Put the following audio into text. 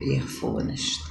performance